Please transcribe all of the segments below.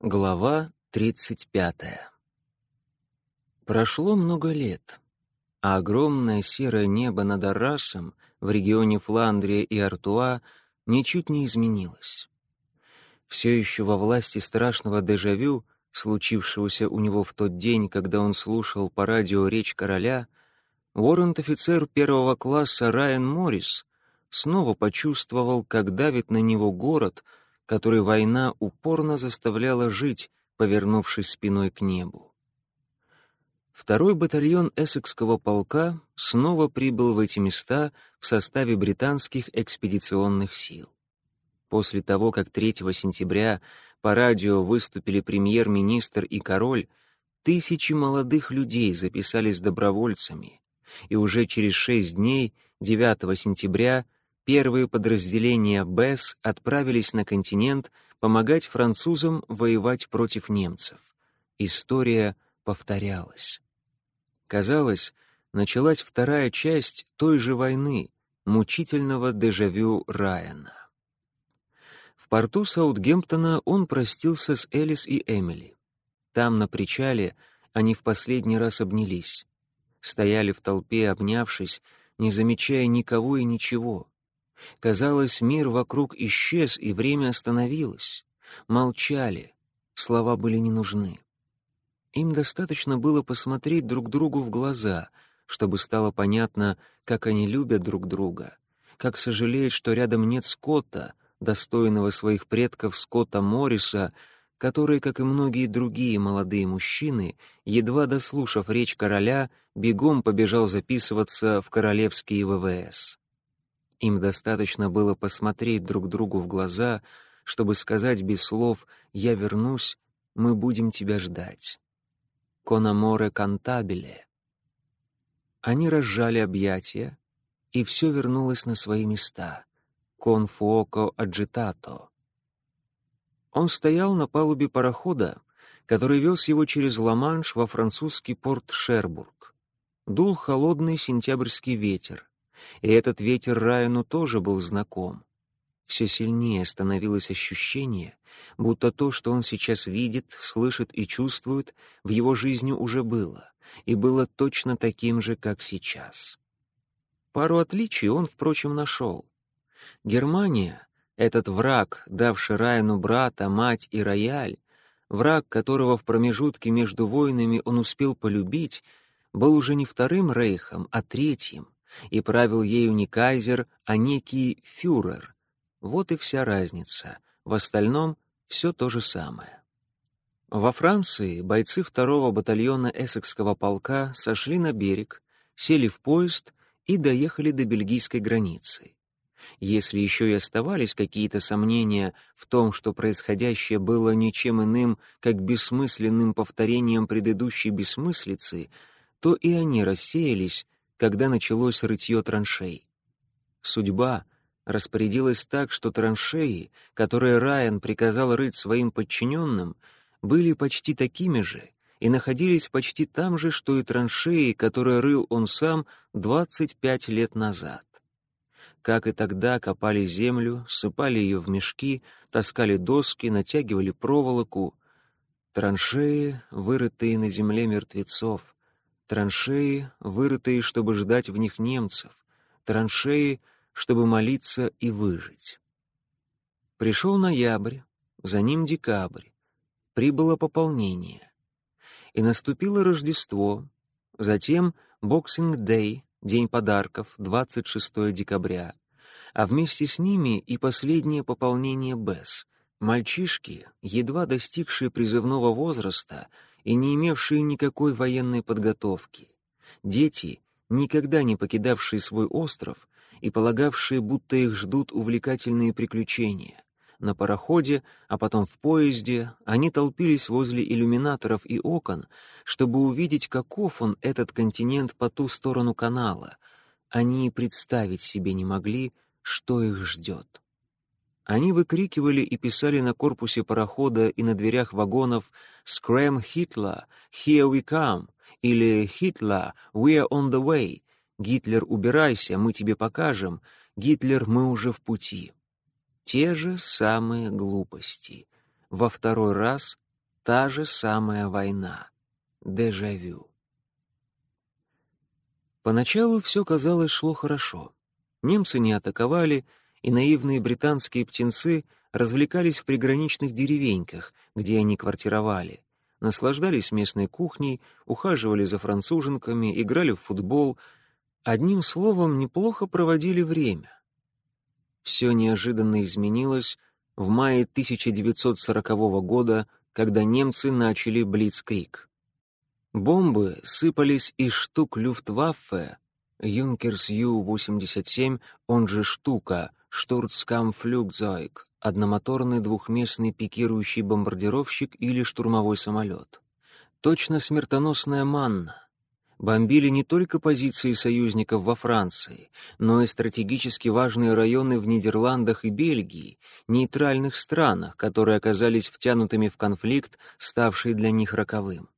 Глава 35. Прошло много лет, а огромное серое небо над Аррасом в регионе Фландрия и Артуа ничуть не изменилось. Все еще во власти страшного дежавю, случившегося у него в тот день, когда он слушал по радио речь короля, Уоррент-офицер первого класса Райан Моррис снова почувствовал, как давит на него город — который война упорно заставляла жить, повернувшись спиной к небу. Второй батальон Эссекского полка снова прибыл в эти места в составе британских экспедиционных сил. После того, как 3 сентября по радио выступили премьер-министр и король, тысячи молодых людей записались добровольцами, и уже через шесть дней, 9 сентября, Первые подразделения БЭС отправились на континент помогать французам воевать против немцев. История повторялась. Казалось, началась вторая часть той же войны, мучительного дежавю Райана. В порту Саутгемптона он простился с Элис и Эмили. Там, на причале, они в последний раз обнялись. Стояли в толпе, обнявшись, не замечая никого и ничего. Казалось, мир вокруг исчез, и время остановилось. Молчали, слова были не нужны. Им достаточно было посмотреть друг другу в глаза, чтобы стало понятно, как они любят друг друга, как сожалеют, что рядом нет Скотта, достойного своих предков Скотта Морриса, который, как и многие другие молодые мужчины, едва дослушав речь короля, бегом побежал записываться в королевские ВВС. Им достаточно было посмотреть друг другу в глаза, чтобы сказать без слов «Я вернусь, мы будем тебя ждать». «Конаморе кантабеле». Они разжали объятия, и все вернулось на свои места. «Кон фуоко аджитато». Он стоял на палубе парохода, который вез его через Ла-Манш во французский порт Шербург. Дул холодный сентябрьский ветер. И этот ветер Райану тоже был знаком. Все сильнее становилось ощущение, будто то, что он сейчас видит, слышит и чувствует, в его жизни уже было, и было точно таким же, как сейчас. Пару отличий он, впрочем, нашел. Германия, этот враг, давший Райану брата, мать и рояль, враг, которого в промежутке между войнами он успел полюбить, был уже не вторым рейхом, а третьим, и правил ею не кайзер, а некий фюрер. Вот и вся разница. В остальном все то же самое. Во Франции бойцы второго батальона эссекского полка сошли на берег, сели в поезд и доехали до бельгийской границы. Если еще и оставались какие-то сомнения в том, что происходящее было ничем иным, как бессмысленным повторением предыдущей бессмыслицы, то и они рассеялись, когда началось рытье траншей. Судьба распорядилась так, что траншеи, которые Райан приказал рыть своим подчиненным, были почти такими же и находились почти там же, что и траншеи, которые рыл он сам 25 лет назад. Как и тогда копали землю, сыпали ее в мешки, таскали доски, натягивали проволоку. Траншеи, вырытые на земле мертвецов, Траншеи, вырытые, чтобы ждать в них немцев. Траншеи, чтобы молиться и выжить. Пришел ноябрь, за ним декабрь. Прибыло пополнение. И наступило Рождество, затем Boxing Day, День подарков, 26 декабря, а вместе с ними и последнее пополнение БЭС. Мальчишки, едва достигшие призывного возраста, и не имевшие никакой военной подготовки. Дети, никогда не покидавшие свой остров и полагавшие, будто их ждут увлекательные приключения. На пароходе, а потом в поезде, они толпились возле иллюминаторов и окон, чтобы увидеть, каков он, этот континент по ту сторону канала. Они представить себе не могли, что их ждет. Они выкрикивали и писали на корпусе парохода и на дверях вагонов «Scram Hitler! Here we come!» или «Hitler! We're on the way!» «Гитлер, убирайся, мы тебе покажем!» «Гитлер, мы уже в пути!» Те же самые глупости. Во второй раз та же самая война. Дежавю. Поначалу все, казалось, шло хорошо. Немцы не атаковали, и наивные британские птенцы развлекались в приграничных деревеньках, где они квартировали, наслаждались местной кухней, ухаживали за француженками, играли в футбол, одним словом, неплохо проводили время. Все неожиданно изменилось в мае 1940 года, когда немцы начали блицкриг. Бомбы сыпались из штук Люфтваффе, Юнкерс Ю-87, он же «Штука», Штурцкамфлюгзойг, одномоторный двухместный пикирующий бомбардировщик или штурмовой самолет. Точно смертоносная манна. Бомбили не только позиции союзников во Франции, но и стратегически важные районы в Нидерландах и Бельгии, нейтральных странах, которые оказались втянутыми в конфликт, ставший для них роковым.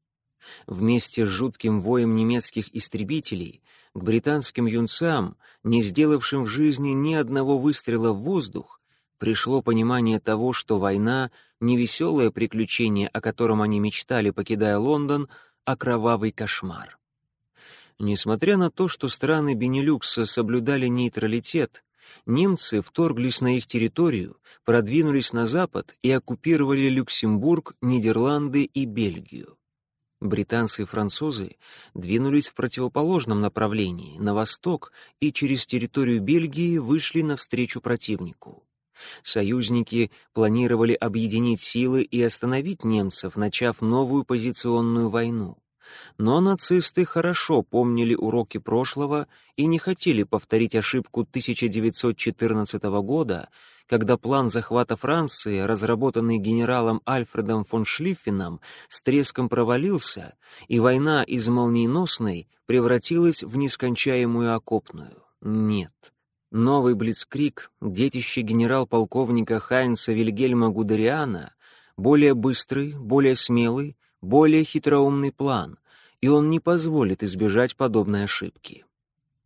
Вместе с жутким воем немецких истребителей к британским юнцам, не сделавшим в жизни ни одного выстрела в воздух, пришло понимание того, что война — не веселое приключение, о котором они мечтали, покидая Лондон, а кровавый кошмар. Несмотря на то, что страны Бенилюкса соблюдали нейтралитет, немцы вторглись на их территорию, продвинулись на запад и оккупировали Люксембург, Нидерланды и Бельгию. Британцы и французы двинулись в противоположном направлении, на восток, и через территорию Бельгии вышли навстречу противнику. Союзники планировали объединить силы и остановить немцев, начав новую позиционную войну. Но нацисты хорошо помнили уроки прошлого и не хотели повторить ошибку 1914 года, когда план захвата Франции, разработанный генералом Альфредом фон Шлиффеном, с треском провалился, и война из молниеносной превратилась в нескончаемую окопную. Нет. Новый Блицкрик, детище генерал-полковника Хайнца Вильгельма Гудериана, более быстрый, более смелый, более хитроумный план, и он не позволит избежать подобной ошибки.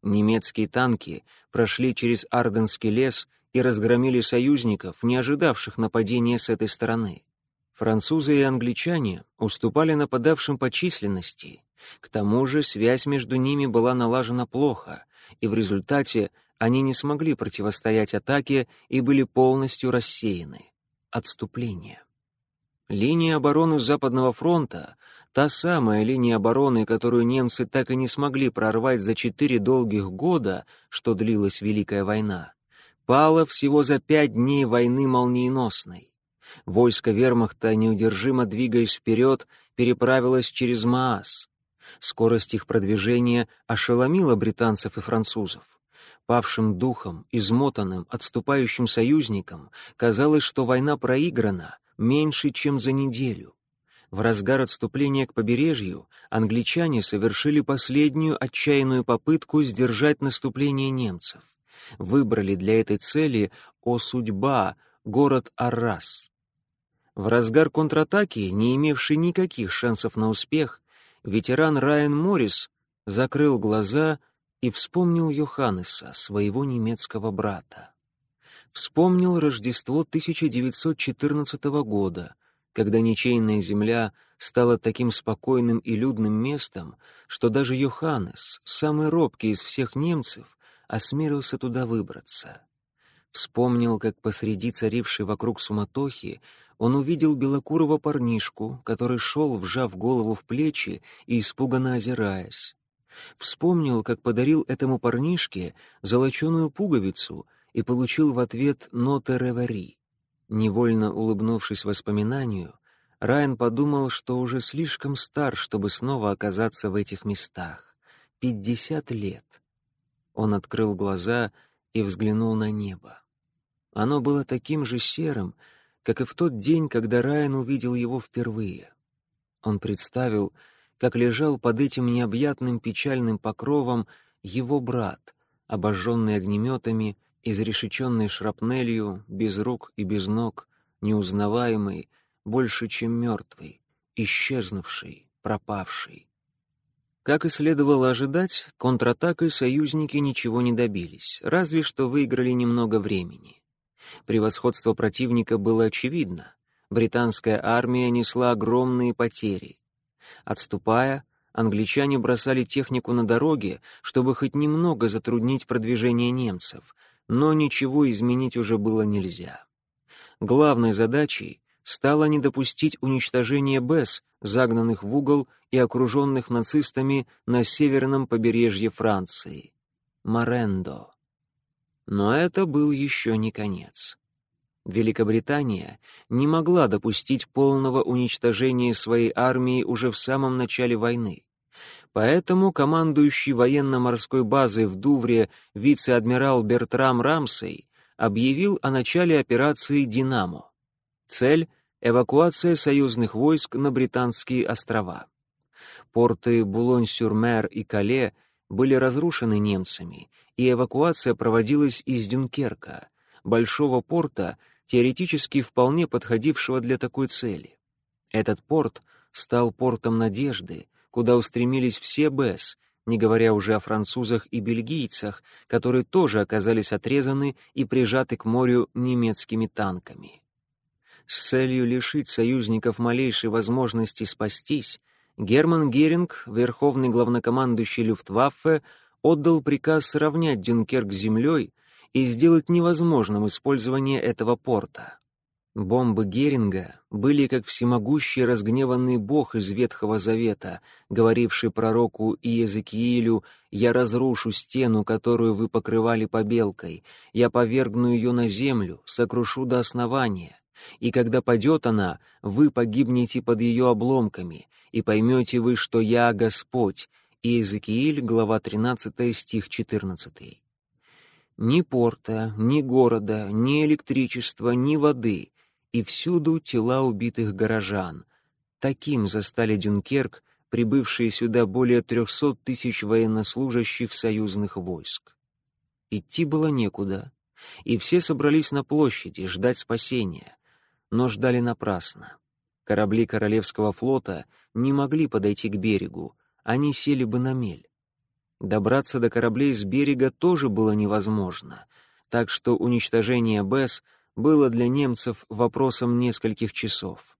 Немецкие танки прошли через Арденский лес и разгромили союзников, не ожидавших нападения с этой стороны. Французы и англичане уступали нападавшим по численности. К тому же связь между ними была налажена плохо, и в результате они не смогли противостоять атаке и были полностью рассеяны. Отступление. Линия обороны Западного фронта, та самая линия обороны, которую немцы так и не смогли прорвать за четыре долгих года, что длилась Великая война, пала всего за пять дней войны молниеносной. Войско вермахта, неудержимо двигаясь вперед, переправилось через Маас. Скорость их продвижения ошеломила британцев и французов. Павшим духом, измотанным, отступающим союзникам казалось, что война проиграна меньше, чем за неделю. В разгар отступления к побережью англичане совершили последнюю отчаянную попытку сдержать наступление немцев выбрали для этой цели «О судьба», город Аррас. В разгар контратаки, не имевший никаких шансов на успех, ветеран Райан Моррис закрыл глаза и вспомнил Йоханнеса, своего немецкого брата. Вспомнил Рождество 1914 года, когда ничейная земля стала таким спокойным и людным местом, что даже Йоханнес, самый робкий из всех немцев, осмелился туда выбраться. Вспомнил, как посреди царившей вокруг суматохи он увидел белокурого парнишку, который шел, вжав голову в плечи и испуганно озираясь. Вспомнил, как подарил этому парнишке золоченую пуговицу и получил в ответ ноты ревари. Невольно улыбнувшись воспоминанию, Райан подумал, что уже слишком стар, чтобы снова оказаться в этих местах. Пятьдесят лет. Он открыл глаза и взглянул на небо. Оно было таким же серым, как и в тот день, когда Райан увидел его впервые. Он представил, как лежал под этим необъятным печальным покровом его брат, обожженный огнеметами, изрешеченный шрапнелью, без рук и без ног, неузнаваемый, больше, чем мертвый, исчезнувший, пропавший. Как и следовало ожидать, контратакой союзники ничего не добились, разве что выиграли немного времени. Превосходство противника было очевидно. Британская армия несла огромные потери. Отступая, англичане бросали технику на дороге, чтобы хоть немного затруднить продвижение немцев, но ничего изменить уже было нельзя. Главной задачей стало не допустить уничтожения БЭС, загнанных в угол и окруженных нацистами на северном побережье Франции. Морендо. Но это был еще не конец. Великобритания не могла допустить полного уничтожения своей армии уже в самом начале войны. Поэтому командующий военно-морской базой в Дувре вице-адмирал Бертрам Рамсей объявил о начале операции «Динамо». Цель — эвакуация союзных войск на Британские острова. Порты Булонь-сюр-Мер и Кале были разрушены немцами, и эвакуация проводилась из Дюнкерка, большого порта, теоретически вполне подходившего для такой цели. Этот порт стал портом надежды, куда устремились все БЭС, не говоря уже о французах и бельгийцах, которые тоже оказались отрезаны и прижаты к морю немецкими танками. С целью лишить союзников малейшей возможности спастись, Герман Геринг, верховный главнокомандующий Люфтваффе, отдал приказ сравнять Дюнкерк с землей и сделать невозможным использование этого порта. Бомбы Геринга были как всемогущий разгневанный бог из Ветхого Завета, говоривший пророку Иезекиилю «Я разрушу стену, которую вы покрывали побелкой, я повергну ее на землю, сокрушу до основания, и когда падет она, вы погибнете под ее обломками, и поймете вы, что я Господь». Иезекииль, глава 13, стих 14. Ни порта, ни города, ни электричества, ни воды, и всюду тела убитых горожан. Таким застали Дюнкерк, прибывшие сюда более трехсот тысяч военнослужащих союзных войск. Идти было некуда, и все собрались на площади ждать спасения, но ждали напрасно. Корабли Королевского флота не могли подойти к берегу, они сели бы на мель. Добраться до кораблей с берега тоже было невозможно, так что уничтожение БЭС было для немцев вопросом нескольких часов.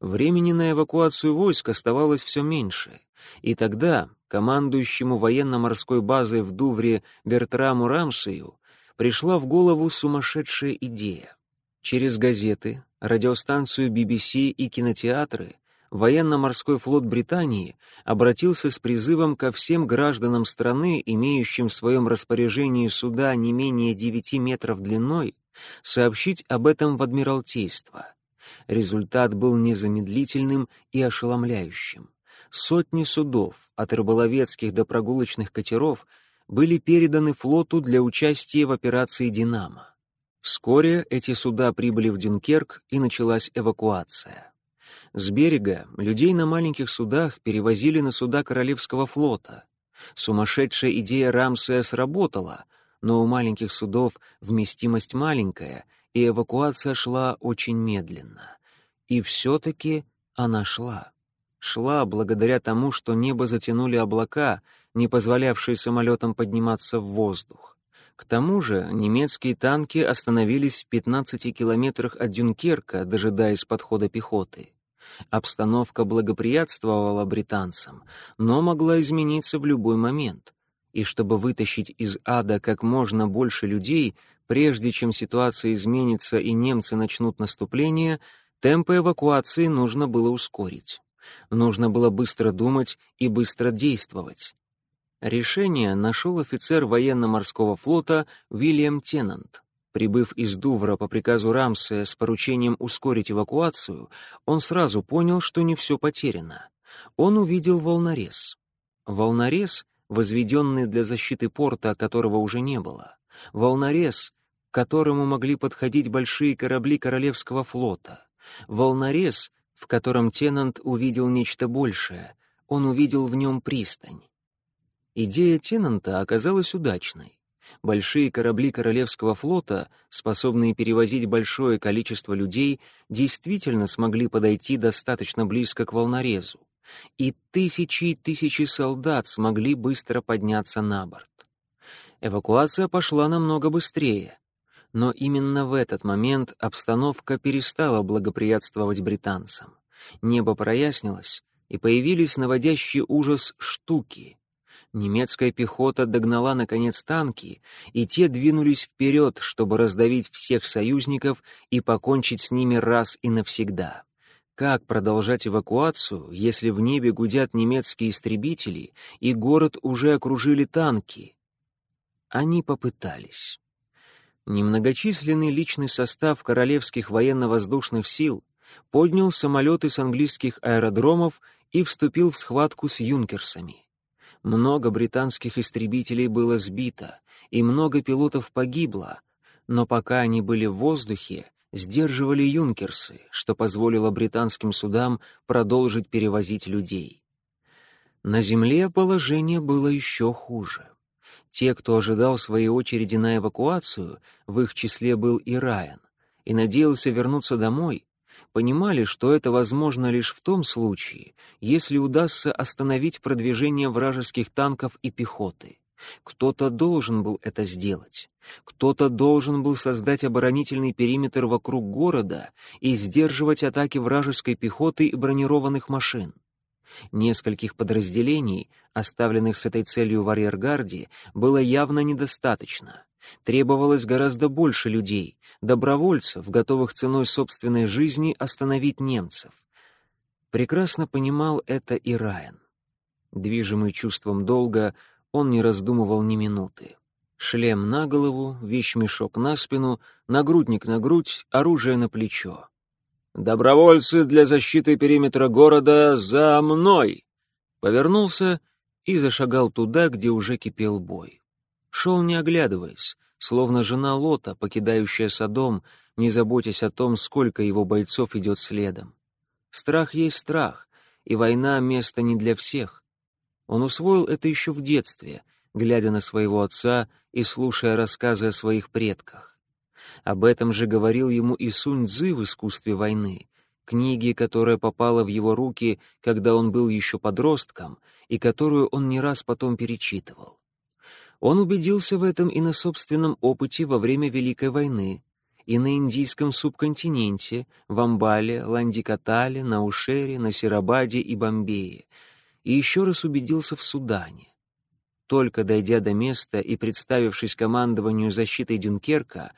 Времени на эвакуацию войск оставалось все меньше, и тогда командующему военно-морской базой в Дувре Бертраму Рамсею пришла в голову сумасшедшая идея. Через газеты, радиостанцию BBC и кинотеатры военно-морской флот Британии обратился с призывом ко всем гражданам страны, имеющим в своем распоряжении суда не менее 9 метров длиной, сообщить об этом в Адмиралтейство. Результат был незамедлительным и ошеломляющим. Сотни судов, от рыболовецких до прогулочных катеров, были переданы флоту для участия в операции «Динамо». Вскоре эти суда прибыли в Дюнкерк, и началась эвакуация. С берега людей на маленьких судах перевозили на суда Королевского флота. Сумасшедшая идея Рамсея сработала, но у маленьких судов вместимость маленькая, и эвакуация шла очень медленно. И все-таки она шла. Шла благодаря тому, что небо затянули облака, не позволявшие самолетам подниматься в воздух. К тому же немецкие танки остановились в 15 километрах от Дюнкерка, дожидаясь подхода пехоты. Обстановка благоприятствовала британцам, но могла измениться в любой момент. И чтобы вытащить из ада как можно больше людей, прежде чем ситуация изменится и немцы начнут наступление, темпы эвакуации нужно было ускорить. Нужно было быстро думать и быстро действовать. Решение нашел офицер военно-морского флота Уильям Теннант. Прибыв из Дувра по приказу Рамсея с поручением ускорить эвакуацию, он сразу понял, что не все потеряно. Он увидел волнорез. Волнорез, возведенный для защиты порта, которого уже не было. Волнорез, к которому могли подходить большие корабли Королевского флота. Волнорез, в котором Теннант увидел нечто большее. Он увидел в нем пристань. Идея Теннанта оказалась удачной. Большие корабли Королевского флота, способные перевозить большое количество людей, действительно смогли подойти достаточно близко к волнорезу, и тысячи и тысячи солдат смогли быстро подняться на борт. Эвакуация пошла намного быстрее. Но именно в этот момент обстановка перестала благоприятствовать британцам. Небо прояснилось, и появились наводящие ужас штуки. Немецкая пехота догнала, наконец, танки, и те двинулись вперед, чтобы раздавить всех союзников и покончить с ними раз и навсегда. Как продолжать эвакуацию, если в небе гудят немецкие истребители, и город уже окружили танки? Они попытались. Немногочисленный личный состав королевских военно-воздушных сил поднял самолеты с английских аэродромов и вступил в схватку с юнкерсами. Много британских истребителей было сбито, и много пилотов погибло, но пока они были в воздухе, сдерживали юнкерсы, что позволило британским судам продолжить перевозить людей. На земле положение было еще хуже. Те, кто ожидал своей очереди на эвакуацию, в их числе был и Райан, и надеялся вернуться домой, понимали, что это возможно лишь в том случае, если удастся остановить продвижение вражеских танков и пехоты. Кто-то должен был это сделать. Кто-то должен был создать оборонительный периметр вокруг города и сдерживать атаки вражеской пехоты и бронированных машин. Нескольких подразделений, оставленных с этой целью в арьергарде, было явно недостаточно. Требовалось гораздо больше людей, добровольцев, готовых ценой собственной жизни остановить немцев. Прекрасно понимал это и Райан. Движимый чувством долга, он не раздумывал ни минуты. Шлем на голову, вещмешок на спину, нагрудник на грудь, оружие на плечо. «Добровольцы для защиты периметра города за мной!» Повернулся и зашагал туда, где уже кипел бой. Шел не оглядываясь, словно жена Лота, покидающая Содом, не заботясь о том, сколько его бойцов идет следом. Страх есть страх, и война — место не для всех. Он усвоил это еще в детстве, глядя на своего отца и слушая рассказы о своих предках. Об этом же говорил ему и Сунь Цзы в «Искусстве войны», книге, которая попала в его руки, когда он был еще подростком, и которую он не раз потом перечитывал. Он убедился в этом и на собственном опыте во время Великой войны, и на индийском субконтиненте, в Амбале, Ландикатале, Наушере, Насирабаде и Бомбее — и еще раз убедился в Судане. Только дойдя до места и представившись командованию защитой Дюнкерка,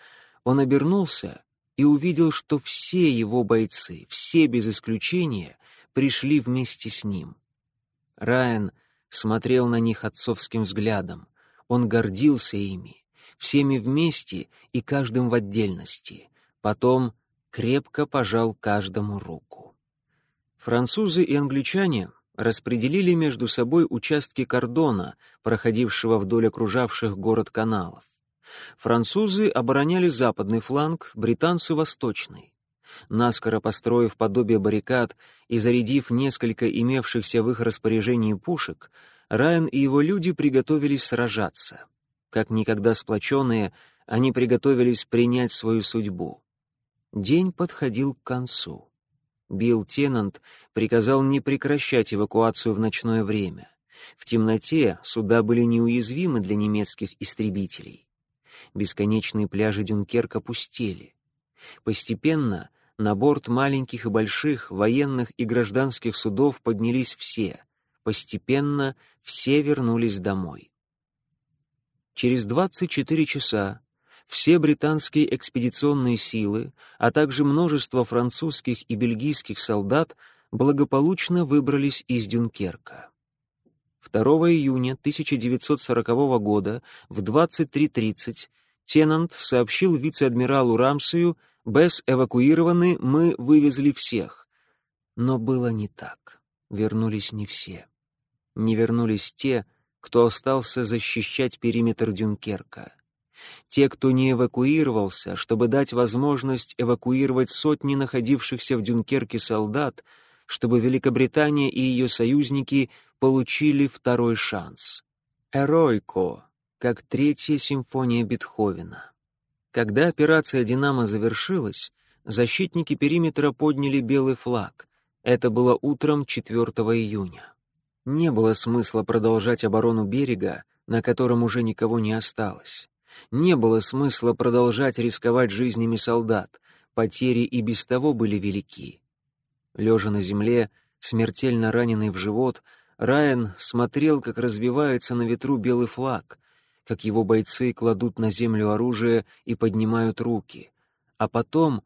он обернулся и увидел, что все его бойцы, все без исключения, пришли вместе с ним. Райан смотрел на них отцовским взглядом. Он гордился ими, всеми вместе и каждым в отдельности. Потом крепко пожал каждому руку. Французы и англичане распределили между собой участки кордона, проходившего вдоль окружавших город каналов. Французы обороняли западный фланг, британцы — восточный. Наскоро построив подобие баррикад и зарядив несколько имевшихся в их распоряжении пушек, Райан и его люди приготовились сражаться. Как никогда сплоченные, они приготовились принять свою судьбу. День подходил к концу. Билл Теннант приказал не прекращать эвакуацию в ночное время. В темноте суда были неуязвимы для немецких истребителей. Бесконечные пляжи Дюнкерка пустели. Постепенно на борт маленьких и больших военных и гражданских судов поднялись все. Постепенно все вернулись домой. Через 24 часа все британские экспедиционные силы, а также множество французских и бельгийских солдат благополучно выбрались из Дюнкерка. 2 июня 1940 года в 23.30 Теннант сообщил вице-адмиралу Рамсею «Без эвакуированы, мы вывезли всех». Но было не так. Вернулись не все. Не вернулись те, кто остался защищать периметр Дюнкерка. Те, кто не эвакуировался, чтобы дать возможность эвакуировать сотни находившихся в Дюнкерке солдат, чтобы Великобритания и ее союзники получили второй шанс. «Эройко», как третья симфония Бетховена. Когда операция «Динамо» завершилась, защитники периметра подняли белый флаг. Это было утром 4 июня. Не было смысла продолжать оборону берега, на котором уже никого не осталось. Не было смысла продолжать рисковать жизнями солдат, потери и без того были велики. Лежа на земле, смертельно раненый в живот, Райан смотрел, как развивается на ветру белый флаг, как его бойцы кладут на землю оружие и поднимают руки, а потом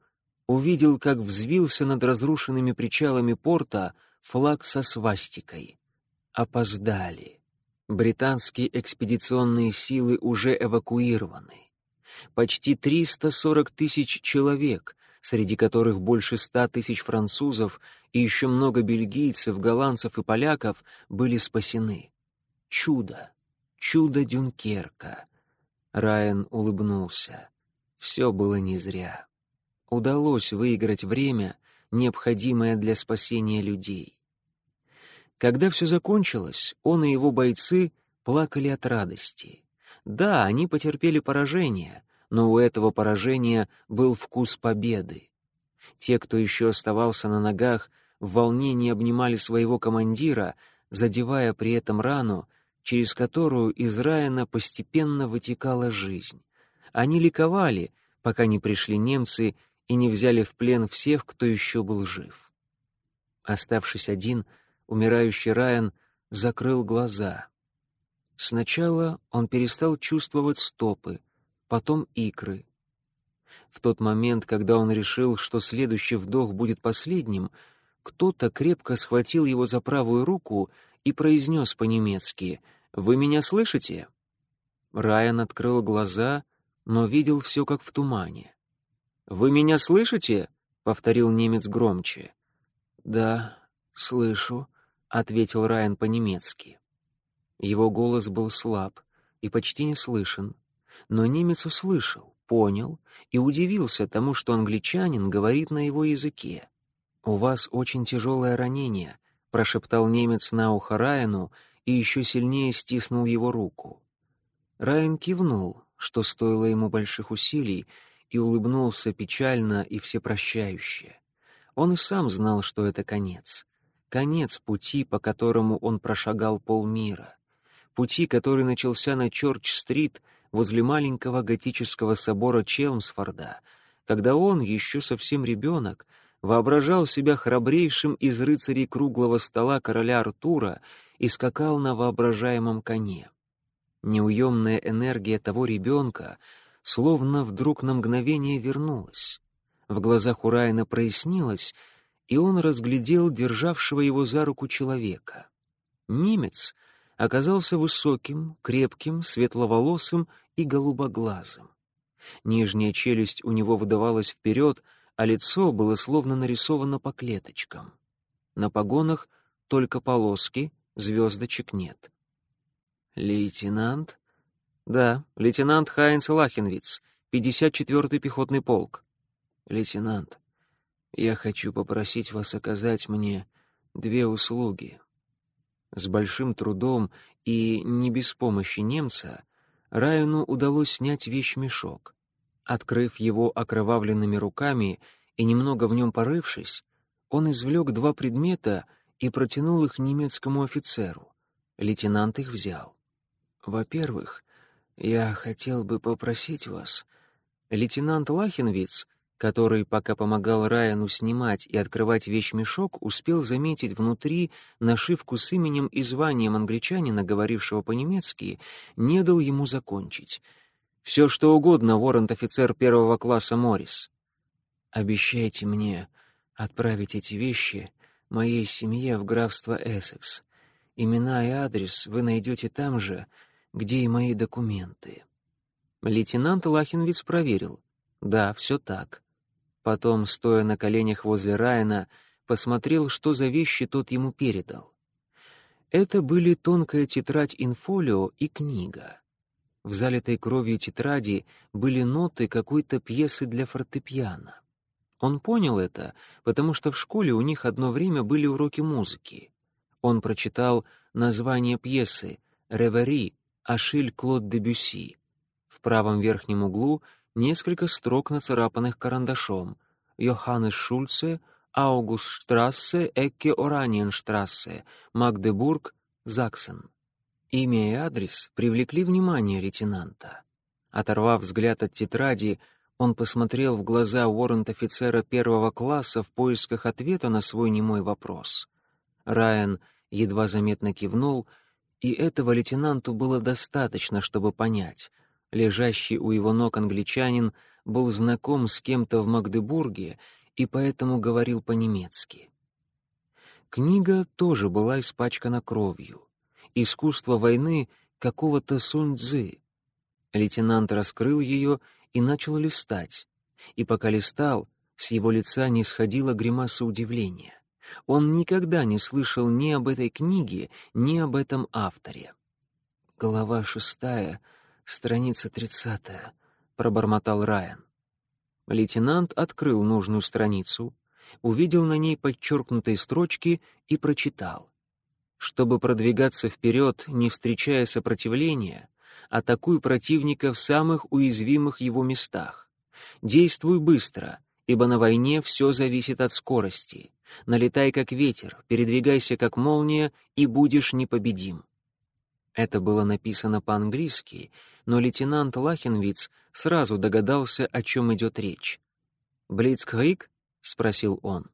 увидел, как взвился над разрушенными причалами порта флаг со свастикой. Опоздали. Британские экспедиционные силы уже эвакуированы. Почти 340 тысяч человек, среди которых больше ста тысяч французов и еще много бельгийцев, голландцев и поляков, были спасены. Чудо! Чудо Дюнкерка! Райан улыбнулся. Все было не зря. Удалось выиграть время, необходимое для спасения людей. Когда все закончилось, он и его бойцы плакали от радости. Да, они потерпели поражение, но у этого поражения был вкус победы. Те, кто еще оставался на ногах, в волнении обнимали своего командира, задевая при этом рану, через которую из Райана постепенно вытекала жизнь. Они ликовали, пока не пришли немцы и не взяли в плен всех, кто еще был жив. Оставшись один, умирающий Райан закрыл глаза. Сначала он перестал чувствовать стопы, потом икры. В тот момент, когда он решил, что следующий вдох будет последним, кто-то крепко схватил его за правую руку и произнес по-немецки «Вы меня слышите?» Райан открыл глаза, но видел все как в тумане. «Вы меня слышите?» — повторил немец громче. «Да, слышу», — ответил Райан по-немецки. Его голос был слаб и почти не слышен, но немец услышал, понял и удивился тому, что англичанин говорит на его языке. «У вас очень тяжелое ранение», — прошептал немец на ухо Райану и еще сильнее стиснул его руку. Райан кивнул, что стоило ему больших усилий, и улыбнулся печально и всепрощающе. Он и сам знал, что это конец. Конец пути, по которому он прошагал полмира. Пути, который начался на Чорч-стрит возле маленького готического собора Челмсфорда, когда он, еще совсем ребенок, воображал себя храбрейшим из рыцарей круглого стола короля Артура и скакал на воображаемом коне. Неуемная энергия того ребенка словно вдруг на мгновение вернулась. В глазах у Райана прояснилось, и он разглядел державшего его за руку человека. Немец — оказался высоким, крепким, светловолосым и голубоглазым. Нижняя челюсть у него выдавалась вперед, а лицо было словно нарисовано по клеточкам. На погонах только полоски, звездочек нет. «Лейтенант?» «Да, лейтенант Хайнц Лахенвиц, 54-й пехотный полк». «Лейтенант, я хочу попросить вас оказать мне две услуги». С большим трудом и не без помощи немца Райану удалось снять вещмешок. Открыв его окровавленными руками и немного в нем порывшись, он извлек два предмета и протянул их немецкому офицеру. Лейтенант их взял. «Во-первых, я хотел бы попросить вас...» Лейтенант Лахенвиц который, пока помогал Райану снимать и открывать вещмешок, успел заметить внутри нашивку с именем и званием англичанина, говорившего по-немецки, не дал ему закончить. «Все что угодно, воррент-офицер первого класса Моррис. Обещайте мне отправить эти вещи моей семье в графство Эссекс. Имена и адрес вы найдете там же, где и мои документы». Лейтенант Лахинвиц проверил. Да, все так. Потом, стоя на коленях возле Райана, посмотрел, что за вещи тот ему передал. Это были тонкая тетрадь инфолио и книга. В залитой кровью тетради были ноты какой-то пьесы для фортепиано. Он понял это, потому что в школе у них одно время были уроки музыки. Он прочитал название пьесы «Ревери» Ашиль Клод де Бюсси. В правом верхнем углу — несколько строк, нацарапанных карандашом. Йоханнес Шульце, Аугустштрассе, Экке Ораниенштрассе, Магдебург, Заксен. Имя и адрес привлекли внимание лейтенанта. Оторвав взгляд от тетради, он посмотрел в глаза уоррент-офицера первого класса в поисках ответа на свой немой вопрос. Райан едва заметно кивнул, и этого лейтенанту было достаточно, чтобы понять. Лежащий у его ног англичанин был знаком с кем-то в Магдебурге и поэтому говорил по-немецки. Книга тоже была испачкана кровью. «Искусство войны» какого-то Сунь-Дзы. Лейтенант раскрыл ее и начал листать. И пока листал, с его лица не сходила гримаса удивления. Он никогда не слышал ни об этой книге, ни об этом авторе. «Глава шестая, страница тридцатая», — пробормотал Райан. Лейтенант открыл нужную страницу, увидел на ней подчеркнутые строчки и прочитал. Чтобы продвигаться вперед, не встречая сопротивления, атакуй противника в самых уязвимых его местах. Действуй быстро, ибо на войне все зависит от скорости. Налетай как ветер, передвигайся как молния и будешь непобедим. Это было написано по-английски, но лейтенант Лахенвиц сразу догадался, о чем идет речь. «Блицкрик?» — спросил он.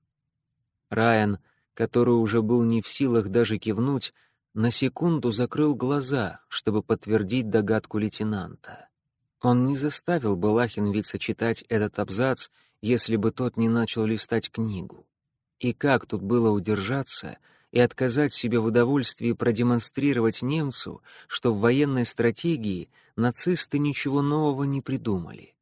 Райан, который уже был не в силах даже кивнуть, на секунду закрыл глаза, чтобы подтвердить догадку лейтенанта. Он не заставил бы Лахенвица читать этот абзац, если бы тот не начал листать книгу. И как тут было удержаться и отказать себе в удовольствии продемонстрировать немцу, что в военной стратегии нацисты ничего нового не придумали.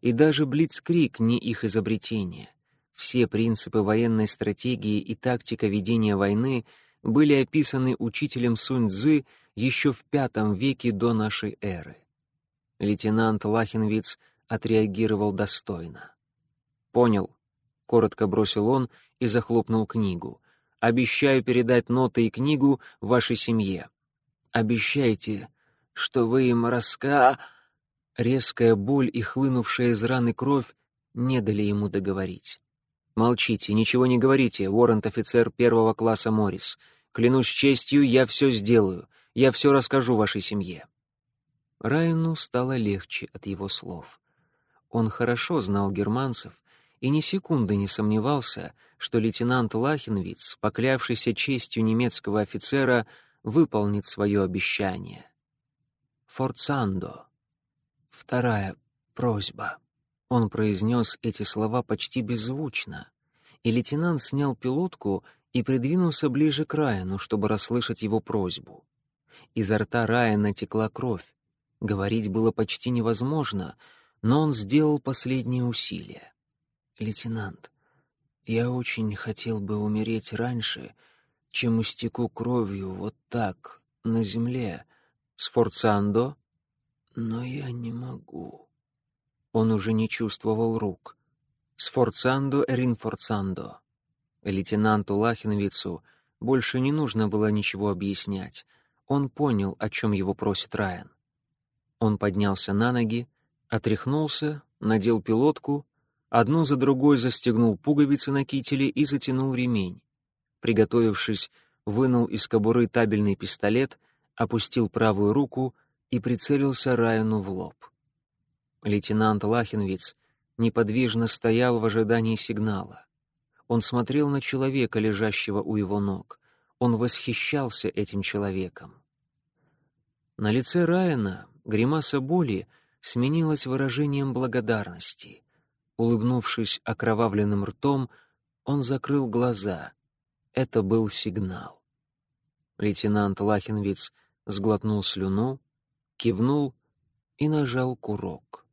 И даже Блицкрик не их изобретение. Все принципы военной стратегии и тактика ведения войны были описаны учителем Сунь-Цзы еще в V веке до нашей эры. Лейтенант Лахенвиц отреагировал достойно. «Понял», — коротко бросил он и захлопнул книгу. «Обещаю передать ноты и книгу вашей семье. Обещайте, что вы им раска...» Резкая боль и хлынувшая из раны кровь не дали ему договорить. «Молчите, ничего не говорите, воррент-офицер первого класса Моррис. Клянусь честью, я все сделаю. Я все расскажу вашей семье». Райану стало легче от его слов. Он хорошо знал германцев и ни секунды не сомневался, что лейтенант Лахенвиц, поклявшийся честью немецкого офицера, выполнит свое обещание. «Форцандо. Вторая просьба». Он произнес эти слова почти беззвучно, и лейтенант снял пилотку и придвинулся ближе к Райану, чтобы расслышать его просьбу. Изо рта Райана текла кровь. Говорить было почти невозможно, но он сделал последние усилия. «Лейтенант, я очень хотел бы умереть раньше, чем истеку кровью вот так, на земле, с Форцандо, но я не могу». Он уже не чувствовал рук. Сфорцандо ринфорцандо. Лейтенанту Лахиновицу больше не нужно было ничего объяснять. Он понял, о чем его просит Райан. Он поднялся на ноги, отряхнулся, надел пилотку, одну за другой застегнул пуговицы на кителе и затянул ремень. Приготовившись, вынул из кобуры табельный пистолет, опустил правую руку и прицелился Райану в лоб. Лейтенант Лахенвиц неподвижно стоял в ожидании сигнала. Он смотрел на человека, лежащего у его ног. Он восхищался этим человеком. На лице Райана гримаса боли сменилась выражением благодарности. Улыбнувшись окровавленным ртом, он закрыл глаза. Это был сигнал. Лейтенант Лахенвиц сглотнул слюну, кивнул и нажал курок.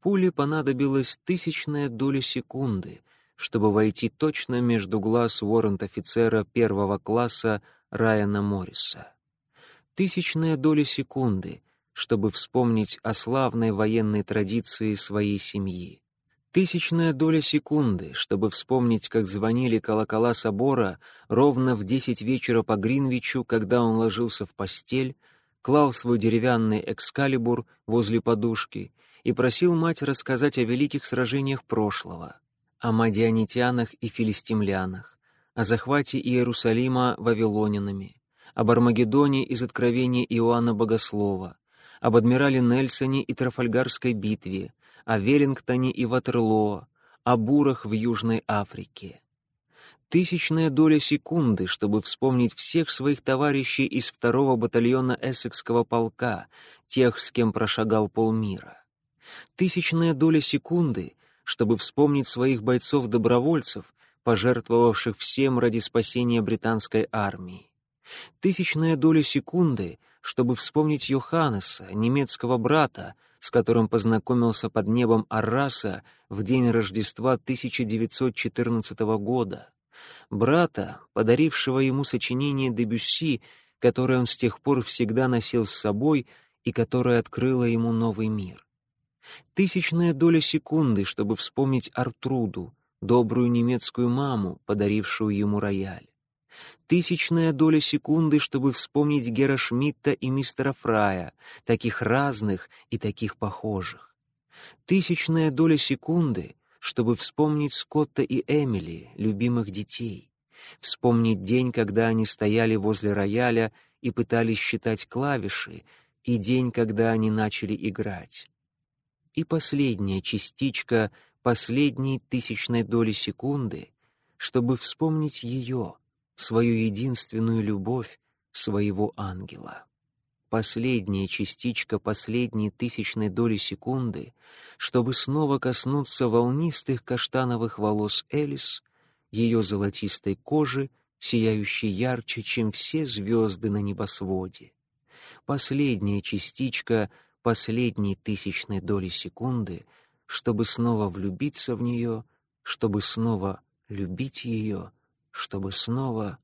Пуле понадобилась тысячная доля секунды, чтобы войти точно между глаз уоррент-офицера первого класса Райана Морриса. Тысячная доля секунды, чтобы вспомнить о славной военной традиции своей семьи. Тысячная доля секунды, чтобы вспомнить, как звонили колокола собора ровно в десять вечера по Гринвичу, когда он ложился в постель, клал свой деревянный экскалибур возле подушки — и просил мать рассказать о великих сражениях прошлого, о мадианитянах и филистимлянах, о захвате Иерусалима вавилонянами, об Армагеддоне из Откровения Иоанна Богослова, об адмирале Нельсоне и Трафальгарской битве, о Веллингтоне и Ватерлоо, о бурах в Южной Африке. Тысячная доля секунды, чтобы вспомнить всех своих товарищей из второго батальона Эссекского полка, тех, с кем прошагал полмира. Тысячная доля секунды, чтобы вспомнить своих бойцов-добровольцев, пожертвовавших всем ради спасения британской армии. Тысячная доля секунды, чтобы вспомнить Йоханнеса, немецкого брата, с которым познакомился под небом Арраса в день Рождества 1914 года. Брата, подарившего ему сочинение Дебюсси, которое он с тех пор всегда носил с собой и которое открыло ему новый мир. Тысячная доля секунды, чтобы вспомнить Артруду, добрую немецкую маму, подарившую ему рояль. Тысячная доля секунды, чтобы вспомнить Гера Шмидта и мистера Фрая, таких разных и таких похожих. Тысячная доля секунды, чтобы вспомнить Скотта и Эмили, любимых детей. Вспомнить день, когда они стояли возле рояля и пытались считать клавиши, и день, когда они начали играть. И последняя частичка последней тысячной доли секунды, чтобы вспомнить ее — свою единственную любовь, своего ангела. Последняя частичка последней тысячной доли секунды, чтобы снова коснуться волнистых каштановых волос Элис, ее золотистой кожи, сияющей ярче, чем все звезды на небосводе. Последняя частичка последней тысячной доли секунды, чтобы снова влюбиться в нее, чтобы снова любить ее — чтобы снова